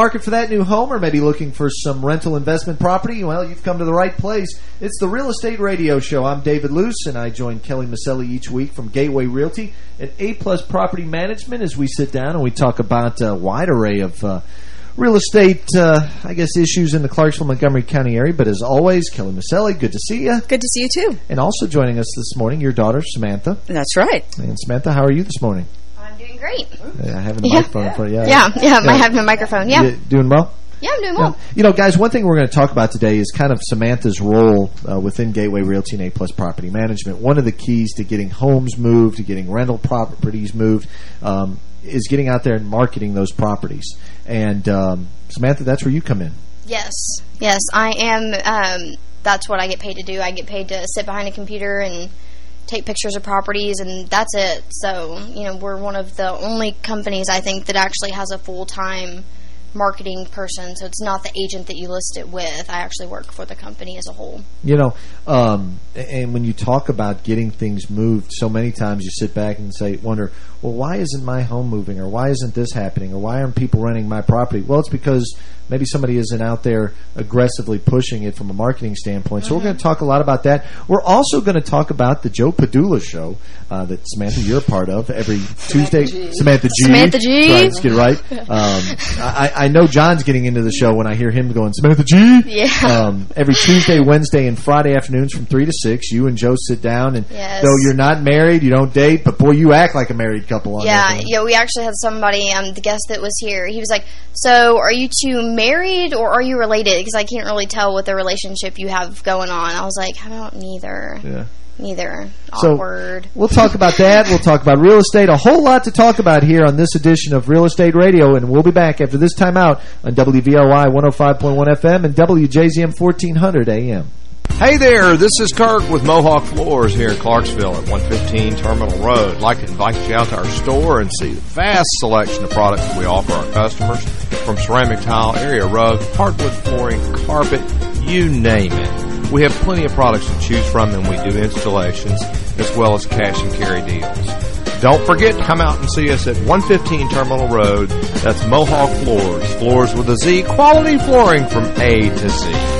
market for that new home or maybe looking for some rental investment property, well, you've come to the right place. It's the Real Estate Radio Show. I'm David Luce, and I join Kelly Maselli each week from Gateway Realty and A-Plus Property Management as we sit down and we talk about a wide array of uh, real estate, uh, I guess, issues in the Clarksville-Montgomery County area. But as always, Kelly Maselli, good to see you. Good to see you, too. And also joining us this morning, your daughter, Samantha. That's right. And Samantha, how are you this morning? Great. Yeah, having a Yeah. microphone in front of you. Yeah, yeah, I have my microphone. Yeah. You doing well? Yeah, I'm doing Yeah. well. You know, guys, one thing we're going to talk about today is kind of Samantha's role uh, within Gateway Realty and A-Plus Property Management. One of the keys to getting homes moved, to getting rental properties moved, um, is getting out there and marketing those properties. And, um, Samantha, that's where you come in. Yes, yes, I am. Um, that's what I get paid to do. I get paid to sit behind a computer and take pictures of properties, and that's it. So, you know, we're one of the only companies, I think, that actually has a full-time marketing person. So it's not the agent that you list it with. I actually work for the company as a whole. You know, um, and when you talk about getting things moved, so many times you sit back and say, wonder, well, why isn't my home moving, or why isn't this happening, or why aren't people renting my property? Well, it's because maybe somebody isn't out there aggressively pushing it from a marketing standpoint. So we're going to talk a lot about that. We're also going to talk about the Joe Padula show uh, that Samantha you're a part of every Tuesday. Samantha G. Samantha G. Right, let's get it right. Um, I, I know John's getting into the show when I hear him going Samantha G. Yeah. Um, every Tuesday, Wednesday, and Friday afternoons from 3 to 6, you and Joe sit down. And Yes. though you're not married, you don't date, but boy, you act like a married couple on Yeah, yeah. We actually had somebody, um, the guest that was here. He was like, "So, are you two married or are you related?" Because I can't really tell what the relationship you have going on. I was like, "How about neither? Yeah. Neither. So Awkward." we'll talk about that. We'll talk about real estate. A whole lot to talk about here on this edition of Real Estate Radio, and we'll be back after this time out on WVOI 105.1 FM and WJZM 1400 AM. Hey there, this is Kirk with Mohawk Floors here in Clarksville at 115 Terminal Road. I'd like to invite you out to our store and see the vast selection of products that we offer our customers from ceramic tile, area rug, hardwood flooring, carpet, you name it. We have plenty of products to choose from and we do installations as well as cash and carry deals. Don't forget to come out and see us at 115 Terminal Road. That's Mohawk Floors. Floors with a Z. Quality flooring from A to Z.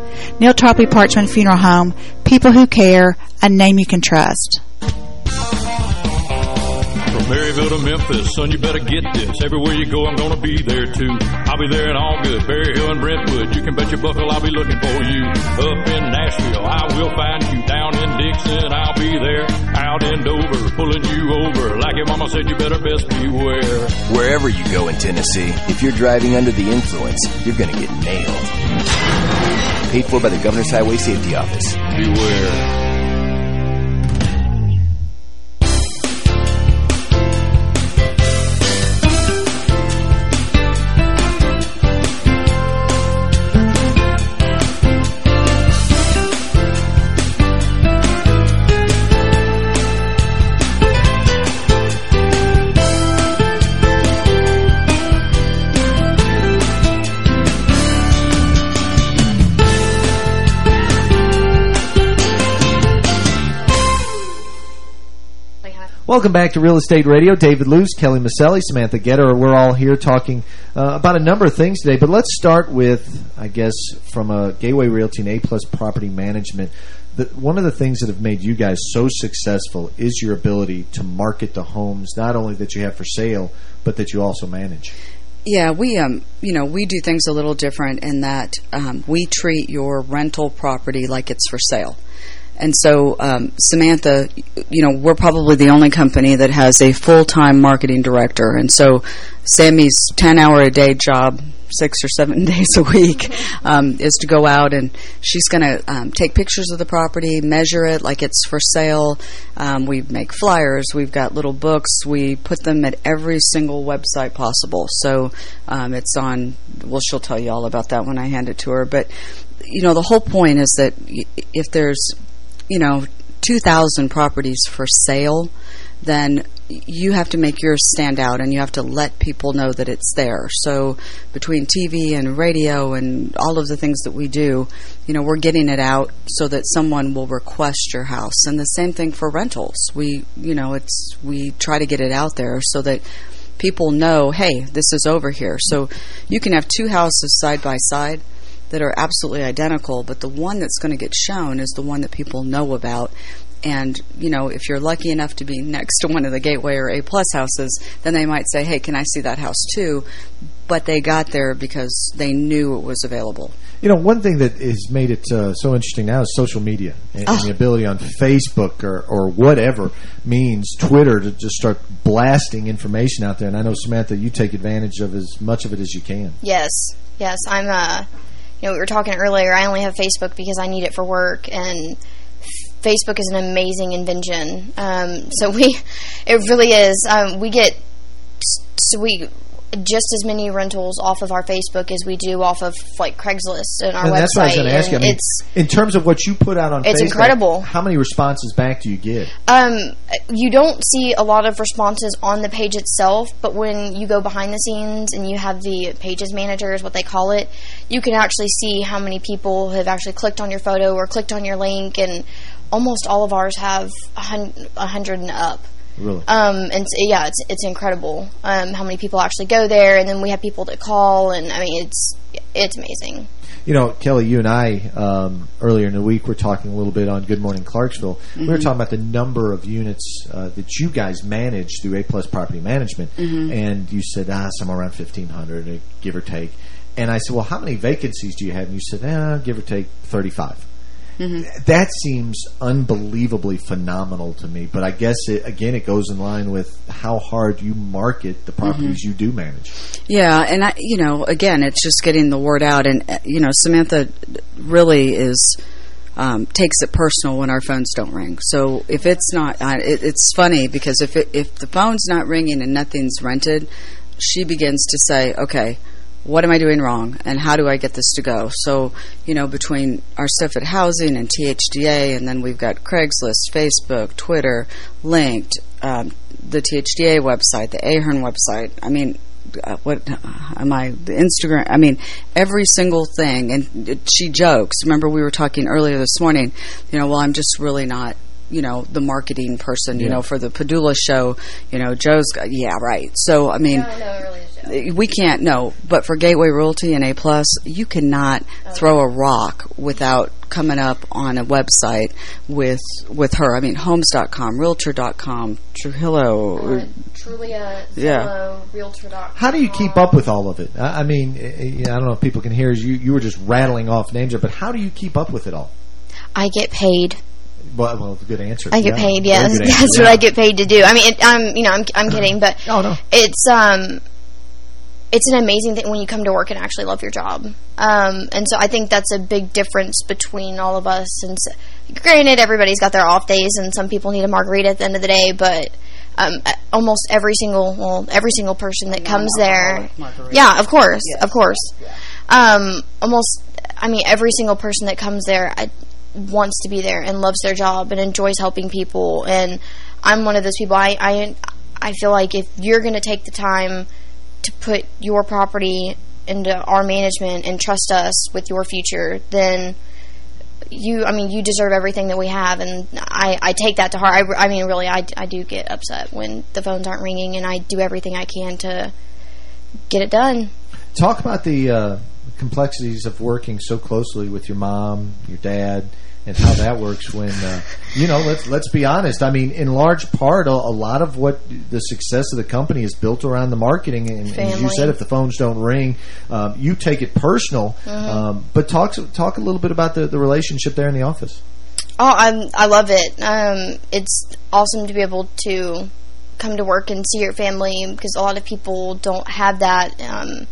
Neal Tarpley Parchman Funeral Home, people who care, a name you can trust. From Maryville to Memphis, son, you better get this. Everywhere you go, I'm gonna be there too. I'll be there in August, Berry Hill and Brentwood. You can bet your buckle I'll be looking for you. Up in Nashville, I will find you. Down in Dickson, I'll be there. Out in Dover, pulling you over. Like your mama said, you better best beware. Wherever you go in Tennessee, if you're driving under the influence, you're going to get nailed. Paid for by the Governor's Highway Safety Office. Beware. Welcome back to Real Estate Radio. David Luce, Kelly Maselli, Samantha Getter. We're all here talking uh, about a number of things today. But let's start with, I guess, from a Gateway Realty and A-Plus Property Management. The, one of the things that have made you guys so successful is your ability to market the homes, not only that you have for sale, but that you also manage. Yeah, we um, you know, we do things a little different in that um, we treat your rental property like it's for sale. And so, um, Samantha, you know, we're probably the only company that has a full-time marketing director. And so, Sammy's 10-hour-a-day job, six or seven days a week um, is to go out and she's going to um, take pictures of the property, measure it like it's for sale. Um, we make flyers. We've got little books. We put them at every single website possible. So um, it's on. Well, she'll tell you all about that when I hand it to her. But you know, the whole point is that if there's you know 2,000 properties for sale, then you have to make yours stand out and you have to let people know that it's there. So between TV and radio and all of the things that we do, you know, we're getting it out so that someone will request your house. And the same thing for rentals. We, you know, it's we try to get it out there so that people know, hey, this is over here. So you can have two houses side by side that are absolutely identical, but the one that's going to get shown is the one that people know about. And, you know, if you're lucky enough to be next to one of the Gateway or A-plus houses, then they might say, hey, can I see that house too? But they got there because they knew it was available. You know, one thing that has made it uh, so interesting now is social media and, oh. and, the ability on Facebook or, or whatever means Twitter to just start blasting information out there. And I know, Samantha, you take advantage of as much of it as you can. Yes. Yes. I'm, uh, you know, we were talking earlier, I only have Facebook because I need it for work, and Facebook is an amazing invention. Um, so we, it really is. Um, we get, so we just as many rentals off of our Facebook as we do off of like Craigslist and our and website. That's what I was going to ask you. I mean, it's in terms of what you put out on it's Facebook, incredible. How many responses back do you get? Um, you don't see a lot of responses on the page itself, but when you go behind the scenes and you have the pages manager is what they call it, you can actually see how many people have actually clicked on your photo or clicked on your link, and almost all of ours have a hundred and up. Really? Um, and yeah, it's it's incredible um, how many people actually go there, and then we have people that call, and I mean, it's it's amazing. You know, Kelly, you and I um, earlier in the week were talking a little bit on Good Morning Clarksville. Mm -hmm. We were mm-hmm. talking about the number of units uh, that you guys manage through A Plus Property Management, mm -hmm. and you said ah somewhere around fifteen hundred, give or take. And I said, well, how many vacancies do you have? And you said, eh, give or take thirty five. Mm -hmm. That seems unbelievably phenomenal to me. But I guess, it, again, it goes in line with how hard you market the properties mm -hmm. you do manage. Yeah, and, I, you know, again, it's just getting the word out. And, uh, you know, Samantha really is... Um, takes it personal when our phones don't ring. So if it's not, uh, it, it's funny because if it, if the phone's not ringing and nothing's rented, she begins to say, okay, what am I doing wrong and how do I get this to go? So, you know, between our stuff at Housing and THDA and then we've got Craigslist, Facebook, Twitter, Linked, um, the THDA website, the Ahern website. I mean, uh, what am I, the Instagram, I mean, every single thing. And it, she jokes. Remember we were talking earlier this morning, you know, well, I'm just really not you know, the marketing person, you yeah. know, for the Padula show, you know, Joe's, got, yeah, right. So, I mean, no, no, really we can't, no, but for Gateway Realty and A+, Plus, you cannot okay. throw a rock without coming up on a website with with her. I mean, homes.com, realtor.com, Trujillo. Uh, Trulia, yeah. realtor.com. How do you keep up with all of it? I, I mean, eh, eh, I don't know if people can hear you. You were just rattling off names, but how do you keep up with it all? I get paid. Well, well, good answer. I get yeah. paid. Yes, that's yeah. what I get paid to do. I mean, it, I'm, you know, I'm, I'm kidding, but oh, no. it's, um, it's an amazing thing when you come to work and actually love your job. Um, and so I think that's a big difference between all of us. And so, granted, everybody's got their off days, and some people need a margarita at the end of the day, but um, almost every single, well, every single person that comes there, yeah, of course, yes. of course. Yeah. Um, almost, I mean, every single person that comes there, I, wants to be there and loves their job and enjoys helping people. And I'm one of those people. I I, I feel like if you're going to take the time to put your property into our management and trust us with your future, then you, I mean, you deserve everything that we have, and I, I take that to heart. I, I mean, really, I, I do get upset when the phones aren't ringing, and I do everything I can to get it done. Talk about the uh, complexities of working so closely with your mom, your dad, and how that works when, uh, you know, let's let's be honest. I mean, in large part, a, a, lot of what the success of the company is built around the marketing. And, and as you said, if the phones don't ring, um, you take it personal. Mm -hmm. um, but talk talk a little bit about the, the relationship there in the office. Oh, i I love it. Um, it's awesome to be able to come to work and see your family because a lot of people don't have that um,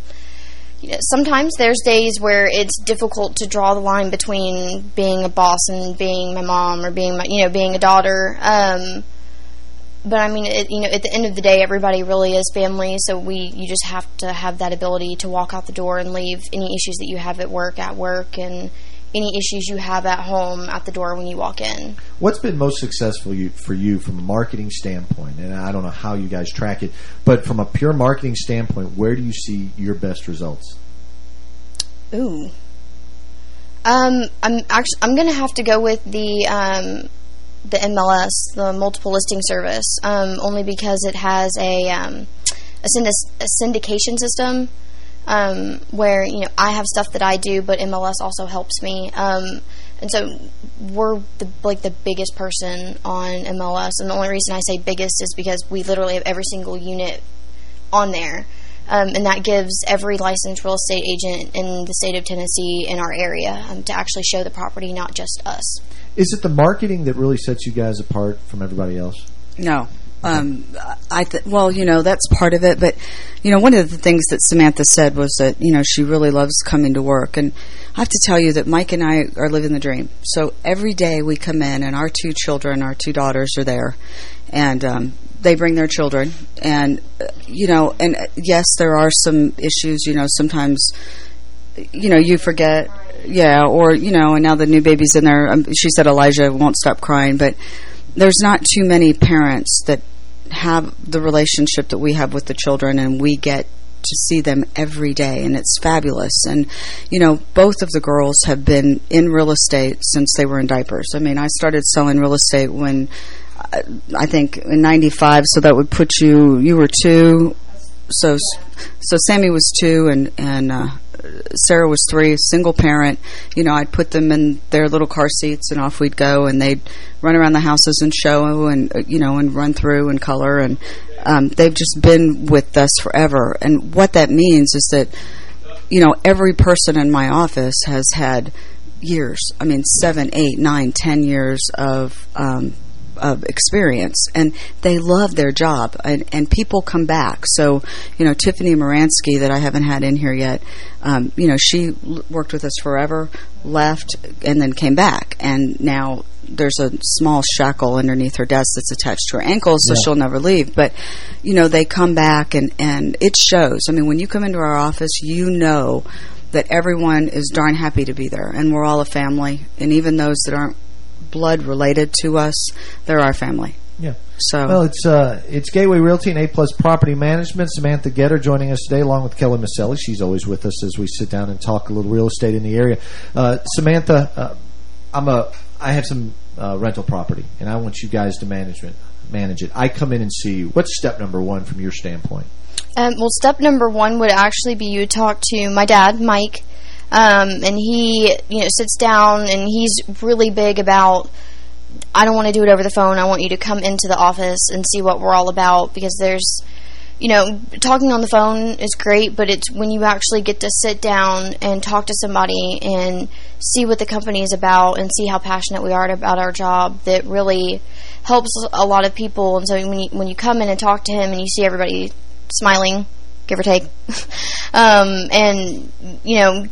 sometimes there's days where it's difficult to draw the line between being a boss and being my mom or being my, you know, being a daughter. Um, but I mean, it, you know, at the end of the day, everybody really is family. So we, you just have to have that ability to walk out the door and leave any issues that you have at work at work and any issues you have at home at the door when you walk in. What's been most successful you, for you from a marketing standpoint? And I don't know how you guys track it, but from a pure marketing standpoint, where do you see your best results? Ooh. Um, I'm actually I'm gonna have to go with the um, the MLS, the multiple listing service, um, only because it has a um, a, synd a syndication system um, where you know I have stuff that I do, but MLS also helps me. Um, and so we're the, like the biggest person on MLS, and the only reason I say biggest is because we literally have every single unit on there. Um, and that gives every licensed real estate agent in the state of Tennessee in our area um, to actually show the property, not just us. Is it the marketing that really sets you guys apart from everybody else? No. Um, I well, you know, that's part of it. But, you know, one of the things that Samantha said was that, you know, she really loves coming to work. And I have to tell you that Mike and I are living the dream. So every day we come in and our two children, our two daughters are there. And um, they bring their children. And, uh, you know, and uh, yes, there are some issues, you know, sometimes, you know, you forget. Yeah, or, you know, and now the new baby's in there. Um, she said Elijah won't stop crying. But there's not too many parents that have the relationship that we have with the children and we get to see them every day and it's fabulous. And you know both of the girls have been in real estate since they were in diapers. I mean I started selling real estate when I think in 95 so that would put you you were two. So so Sammy was two and and uh, Sarah was three, single parent. You know, I'd put them in their little car seats and off we'd go, and they'd run around the houses and show and uh, you know and run through and color, and um, they've just been with us forever. And what that means is that you know every person in my office has had years. I mean, seven, eight, nine, ten years of um, of experience, and they love their job, and, and people come back. So, you know, Tiffany Moransky, that I haven't had in here yet, um, you know, she worked with us forever, left, and then came back, and now there's a small shackle underneath her desk that's attached to her ankle, so yeah. she'll never leave. But, you know, they come back, and, and it shows. I mean, when you come into our office, you know that everyone is darn happy to be there, and we're all a family, and even those that aren't blood related to us, they're our family. Yeah. So well, it's uh, it's Gateway Realty and A Plus Property Management. Samantha Getter joining us today, along with Kelly Maselli. She's always with us as we sit down and talk a little real estate in the area. Uh, Samantha, uh, I'm a I have some uh, rental property, and I want you guys to management manage it. I come in and see you. What's step number one from your standpoint? Um, well, step number one would actually be you talk to my dad, Mike. Um, and he, you know, sits down and he's really big about, I don't want to do it over the phone. I want you to come into the office and see what we're all about because there's, you know, talking on the phone is great, but it's when you actually get to sit down and talk to somebody and see what the company is about and see how passionate we are about our job that really helps a lot of people. And so when you, when you come in and talk to him and you see everybody smiling, give or take, um, and, you know,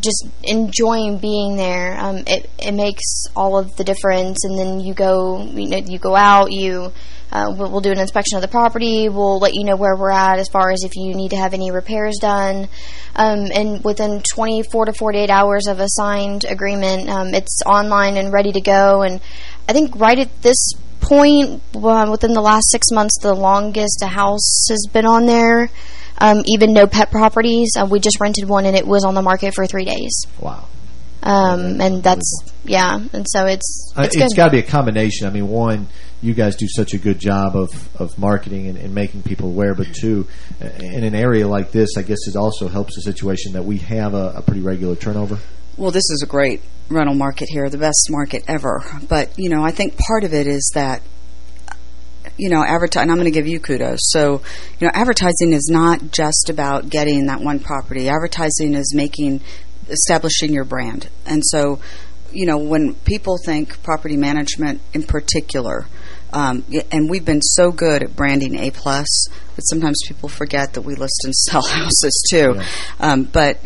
just enjoying being there. Um, it it makes all of the difference. And then you go, you know, you go out. You uh, we'll, we'll, do an inspection of the property. We'll let you know where we're at as far as if you need to have any repairs done. Um, and within 24 to 48 hours of a signed agreement, um, it's online and ready to go. And I think right at this point, uh, within the last six months, the longest a house has been on there. Um, even no pet properties. Uh, we just rented one and it was on the market for three days. Wow. Um, and that's, yeah, and so it's uh, it's, uh, it's got to be a combination. I mean, one, you guys do such a good job of, of marketing and, and, making people aware, but two, in an area like this, I guess it also helps the situation that we have a, a pretty regular turnover. Well, this is a great rental market here, the best market ever. But, you know, I think part of it is that you know, advertise, and I'm going to give you kudos. So, you know, advertising is not just about getting that one property. Advertising is making, establishing your brand. And so, you know, when people think property management in particular, Um, and we've been so good at branding A plus, but sometimes people forget that we list and sell houses too. Yeah. Um, but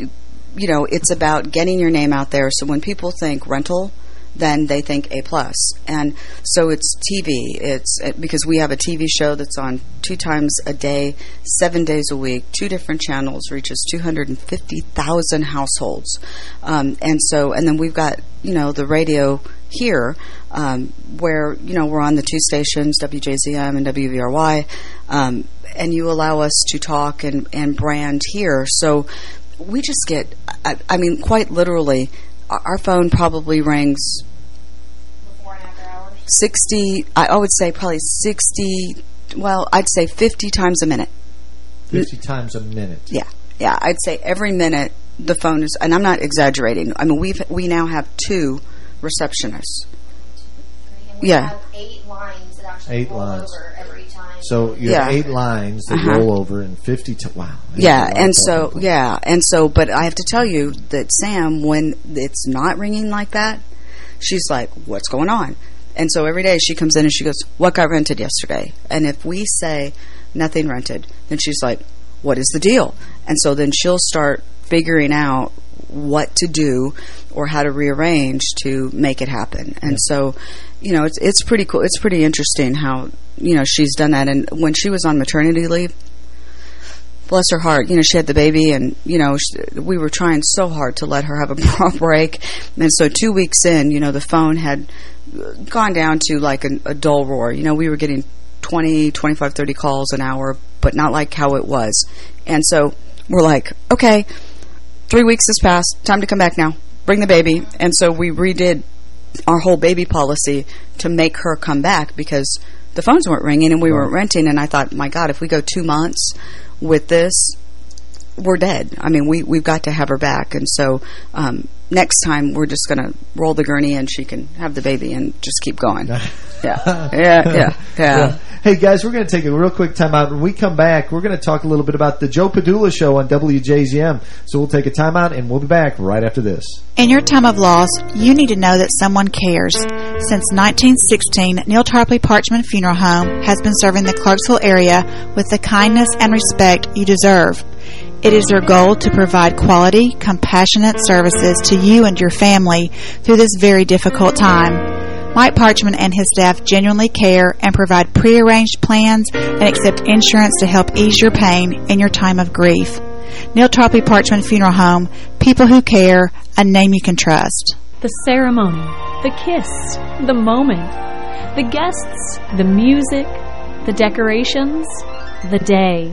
you know, it's about getting your name out there. So when people think rental, then they think A plus, and so it's TV. It's uh, because we have a TV show that's on two times a day, seven days a week, two different channels, reaches two hundred and fifty thousand households, um, and so and then we've got you know the radio here, um, where you know we're on the two stations, WJZM and WVRY, um, and you allow us to talk and and brand here. So we just get, I, I mean, quite literally, our our phone probably rings Before and after hours. 60, I I would say probably 60, well, I'd say 50 times a minute. 50 times a minute. Yeah, yeah, I'd say every minute the phone is, and I'm not exaggerating. I mean, we've we now have two receptionists. And we Yeah. have eight lines that actually Eight roll lines. Over every time. So you Yeah. have eight lines that Uh-huh. roll over in 50 to wow. Yeah, and so telephone. yeah, and so, but I have to tell you that Sam, when it's not ringing like that, she's like, "What's going on?" And so every day she comes in and she goes, "What got rented yesterday?" And if we say nothing rented, then she's like, "What is the deal?" And so then she'll start figuring out what to do or how to rearrange to make it happen. And so, you know, it's it's pretty cool. It's pretty interesting how you know she's done that. And when she was on maternity leave, bless her heart, you know, she had the baby and, you know, sh we were trying so hard to let her have a break. And so two weeks in, you know, the phone had gone down to like a, a dull roar. You know, we were getting 20, 25, 30 calls an hour, but not like how it was. And so we're like, okay, three weeks has passed. Time to come back now. Bring the baby. And so we redid our whole baby policy to make her come back because the phones weren't ringing and we weren't renting. And I thought, my God, if we go two months with this, we're dead. I mean, we, we've got to have her back. And so um, next time we're just going to roll the gurney and she can have the baby and just keep going. yeah, yeah, yeah, yeah. Hey guys, we're going to take a real quick time out. When we come back, we're going to talk a little bit about the Joe Padula show on WJZM. So we'll take a time out and we'll be back right after this. In your time of loss, you need to know that someone cares. Since 1916, Neal Tarpley Parchman Funeral Home has been serving the Clarksville area with the kindness and respect you deserve. It is their goal to provide quality, compassionate services to you and your family through this very difficult time. Mike Parchman and his staff genuinely care and provide prearranged plans and accept insurance to help ease your pain in your time of grief. Neal Tarpley Parchman Funeral Home, people who care, a name you can trust. The ceremony, the kiss, the moment, the guests, the music, the decorations, the day.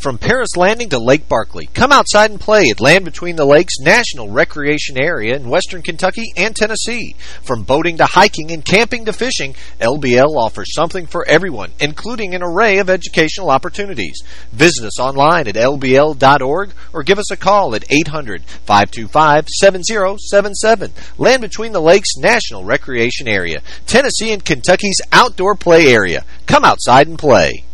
From Paris Landing to Lake Barkley, come outside and play at Land Between the Lakes National Recreation Area in western Kentucky and Tennessee. From boating to hiking and camping to fishing, LBL offers something for everyone, including an array of educational opportunities. Visit us online at lbl.org or give us a call at 800-525-7077. Land Between the Lakes National Recreation Area, Tennessee and Kentucky's outdoor play area. Come outside and play.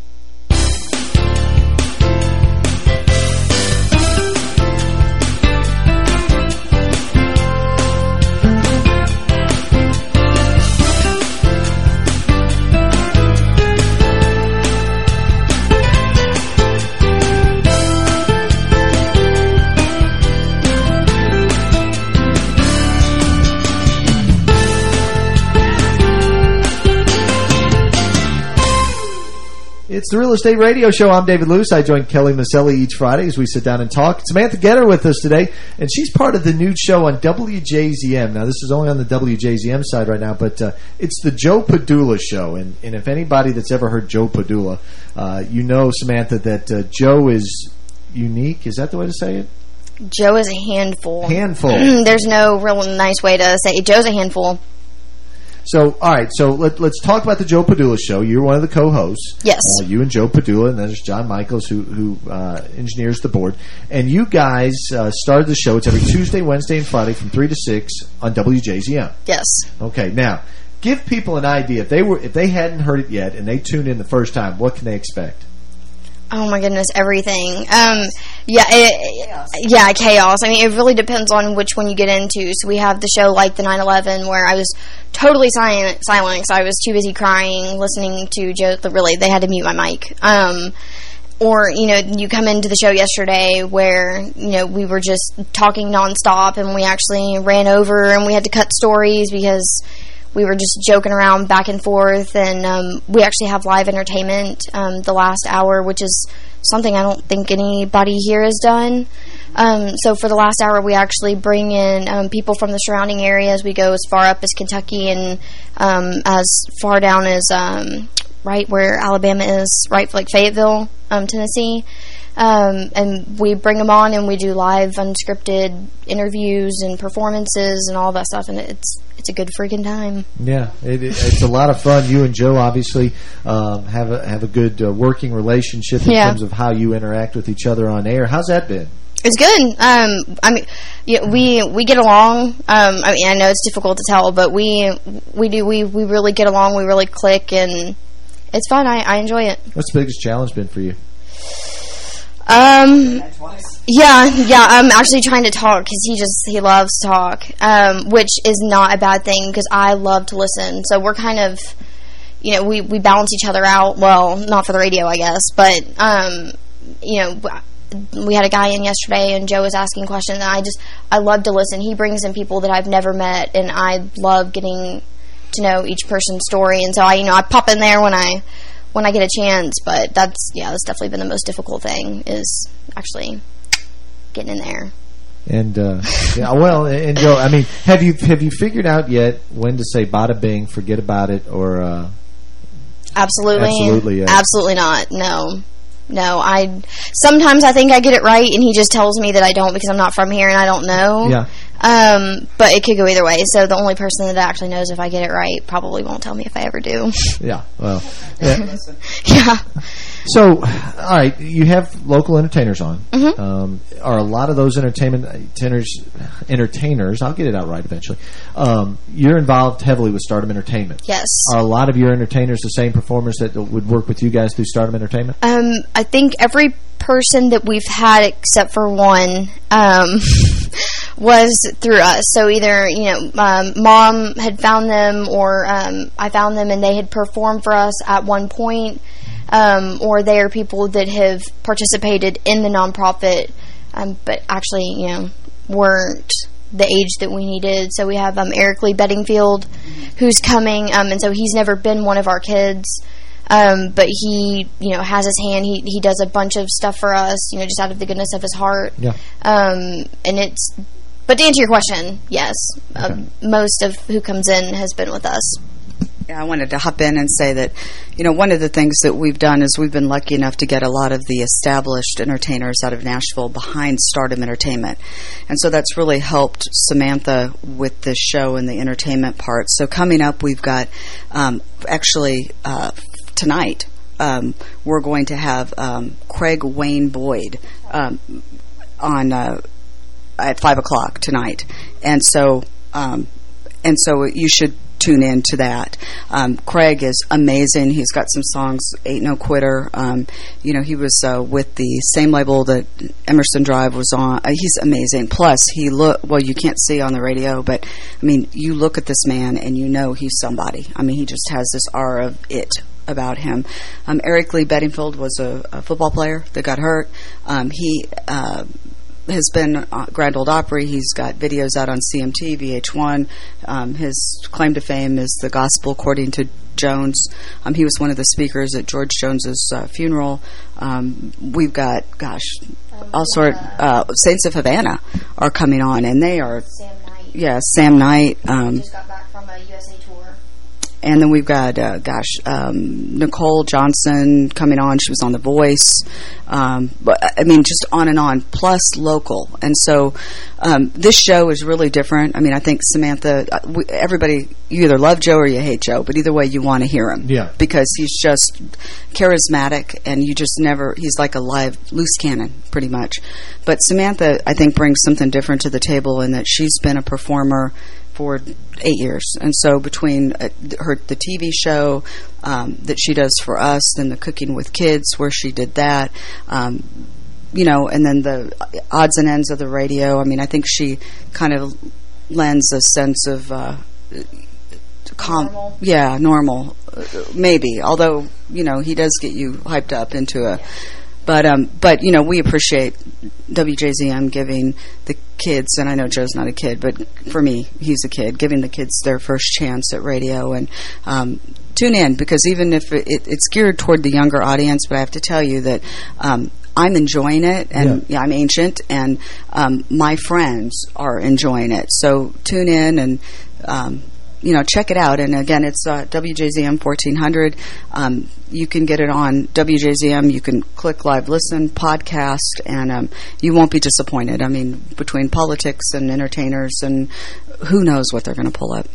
It's the Real Estate Radio Show. I'm David Luce. I join Kelly Maselli each Friday as we sit down and talk. Samantha Getter with us today, and she's part of the new show on WJZM. Now, this is only on the WJZM side right now, but uh, it's the Joe Padula Show. And, and if anybody that's ever heard Joe Padula, uh, you know, Samantha, that uh, Joe is unique. Is that the way to say it? Joe is a handful. Handful. There's no real nice way to say it. Joe's a handful. So, all right, so let, us talk about the Joe Padula show. You're one of the co-hosts. Yes. Uh, you and Joe Padula, and then there's John Michaels, who, who uh, engineers the board. And you guys uh, started the show. It's every Tuesday, Wednesday, and Friday from 3 to 6 on WJZM. Yes. Okay, now, give people an idea. If they were, if they hadn't heard it yet and they tuned in the first time, what can they expect? Oh my goodness, everything. Um, yeah, it, chaos. yeah, chaos. I mean, it really depends on which one you get into. So we have the show like the 9/11, where I was totally silent, silent, because I was too busy crying, listening to Joe. Really, they had to mute my mic. Um, or you know, you come into the show yesterday where you know we were just talking nonstop, and we actually ran over, and we had to cut stories because we were just joking around back and forth, and um, we actually have live entertainment um, the last hour, which is something I don't think anybody here has done. Um, so for the last hour, we actually bring in um, people from the surrounding areas. We go as far up as Kentucky and um, as far down as um, right where Alabama is, right like Fayetteville, Tennessee. Um, and we bring them on and we do live unscripted interviews and performances and all that stuff and it's it's a good freaking time yeah it, it's a lot of fun you and Joe obviously um, have a have a good uh, working relationship in yeah. terms of how you interact with each other on air how's that been it's good. Um, I mean, yeah, we we get along. Um, I mean, I know it's difficult to tell, but we we do we we really get along. We really click, and it's fun. I I enjoy it. What's the biggest challenge been for you? Um, yeah, yeah, I'm actually trying to talk because he just, he loves talk, um, which is not a bad thing because I love to listen. So we're kind of, you know, we, we balance each other out. Well, not for the radio, I guess, but, um, you know, we had a guy in yesterday and Joe was asking questions and I just, I love to listen. He brings in people that I've never met and I love getting to know each person's story. And so I, you know, I pop in there when I, when I get a chance. But that's yeah, that's definitely been the most difficult thing is actually getting in there. And uh, yeah, well, and Joe, I mean, have you have you figured out yet when to say "bada bing," forget about it, or uh, absolutely, absolutely, absolutely not. No, no. I sometimes I think I get it right, and he just tells me that I don't because I'm not from here and I don't know. Yeah. Um, but it could go either way. So the only person that actually knows if I get it right probably won't tell me if I ever do. Yeah. Well. Yeah. yeah. So, all right, you have local entertainers on. Mm -hmm. um, are a lot of those entertainment entertainers, entertainers? I'll get it out right eventually. Um, you're involved heavily with Stardom Entertainment. Yes. Are a lot of your entertainers the same performers that would work with you guys through Stardom Entertainment? Um, I think every person that we've had except for one um, was through us. So either, you know, um, mom had found them or um, I found them and they had performed for us at one point um, or they are people that have participated in the nonprofit um, but actually, you know, weren't the age that we needed. So we have um, Eric Lee Beddingfield who's coming um, and so he's never been one of our kids. Um, but he, you know, has his hand. He he does a bunch of stuff for us, you know, just out of the goodness of his heart. Yeah. Um, and it's, but to answer your question, yes, okay. um, most of who comes in has been with us. Yeah, I wanted to hop in and say that, you know, one of the things that we've done is we've been lucky enough to get a lot of the established entertainers out of Nashville behind Stardom Entertainment. And so that's really helped Samantha with the show and the entertainment part. So coming up, we've got um, actually uh, tonight, um, we're going to have um, Craig Wayne Boyd um, on uh, at five o'clock tonight, and so um, and so you should tune in to that. Um, Craig is amazing. He's got some songs, Ain't No Quitter. Um, you know, he was uh, with the same label that Emerson Drive was on. Uh, he's amazing. Plus, he look well, you can't see on the radio, but, I mean, you look at this man and you know he's somebody. I mean, he just has this aura of it about him. Um, Eric Lee Beddingfield was a, a, football player that got hurt. Um, he uh, has been uh, Grand Ole Opry. He's got videos out on CMT, VH1. Um, his claim to fame is the gospel according to Jones. Um, he was one of the speakers at George Jones's uh, funeral. Um, we've got, gosh, all sort. Uh, Saints of Havana are coming on, and they are. Sam Knight. Yeah, Sam Knight. Um, Just got back from a USA tour. And then we've got, uh, gosh, um, Nicole Johnson coming on. She was on The Voice. Um, but I mean, just on and on. Plus local, and so um, this show is really different. I mean, I think Samantha. uh, We, everybody, you either love Joe or you hate Joe, but either way, you want to hear him. Yeah. because he's just charismatic, and you just never. He's like a live loose cannon, pretty much. But Samantha, I think, brings something different to the table in that she's been a performer for eight years. And so between uh, her the TV show um, that she does for us, then the Cooking with Kids where she did that, um, you know, and then the odds and ends of the radio. I mean, I think she kind of lends a sense of uh, calm. Normal. Yeah, normal, uh, maybe. Although you know he does get you hyped up into a. But um, but you know we appreciate WJZM giving the kids, and I know Joe's not a kid, but for me he's a kid, giving the kids their first chance at radio and um, tune in because even if it, it, it's geared toward the younger audience, but I have to tell you that um, I'm enjoying it, and yeah. I'm ancient, and um, my friends are enjoying it. So tune in and. Um, you know, check it out. And again, it's uh, WJZM 1400. Um, you can get it on WJZM. You can click live listen, podcast, and um, you won't be disappointed. I mean, between politics and entertainers and who knows what they're going to pull up.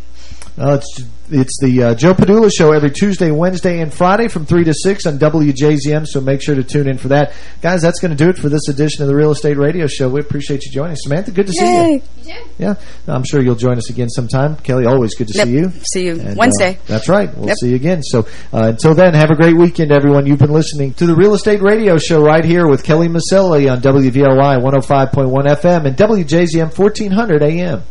Uh, it's it's the uh, Joe Padula Show every Tuesday, Wednesday, and Friday from 3 to 6 on WJZM, so make sure to tune in for that. Guys, that's going to do it for this edition of the Real Estate Radio Show. We appreciate you joining us. Samantha, good to Yay. see you. You too. Yeah, I'm sure you'll join us again sometime. Kelly, always good to Yep. see you. See you And, uh, Wednesday. that's right. We'll Yep. see you again. So uh, until then, have a great weekend, everyone. You've been listening to the Real Estate Radio Show right here with Kelly Maselli on WVLY 105.1 FM and WJZM 1400 AM.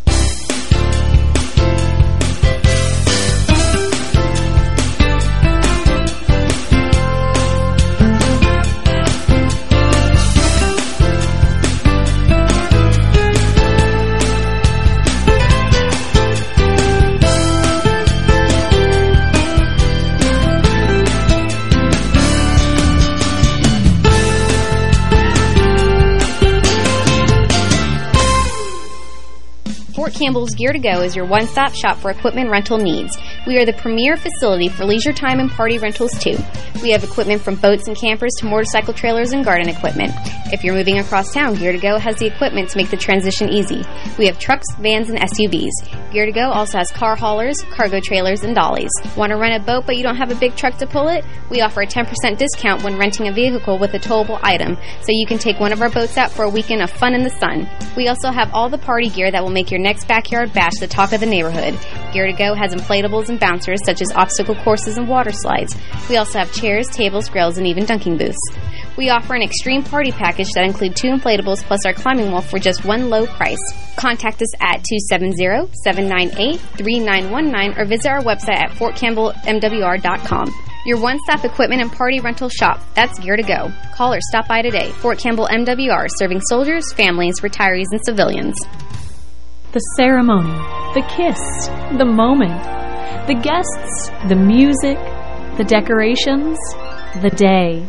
Campbell's Gear to Go is your one-stop shop for equipment rental needs. We are the premier facility for leisure time and party rentals too. We have equipment from boats and campers to motorcycle trailers and garden equipment. If you're moving across town, Gear to Go has the equipment to make the transition easy. We have trucks, vans, and SUVs. Gear to Go also has car haulers, cargo trailers, and dollies. Want to rent a boat but you don't have a big truck to pull it? We offer a 10% discount when renting a vehicle with a towable item, so you can take one of our boats out for a weekend of fun in the sun. We also have all the party gear that will make your next backyard bash the talk of the neighborhood. Gear to Go has inflatables and bouncers such as obstacle courses and water slides. We also have chairs, tables, grills, and even dunking booths. We offer an extreme party package that includes two inflatables plus our climbing wall for just one low price. Contact us at 270-798-3919 or visit our website at fortcampbellmwr.com. Your one-stop equipment and party rental shop. That's Gear to Go. Call or stop by today. Fort Campbell MWR, serving soldiers, families, retirees, and civilians. The ceremony, the kiss, the moment, the guests, the music, the decorations, the day.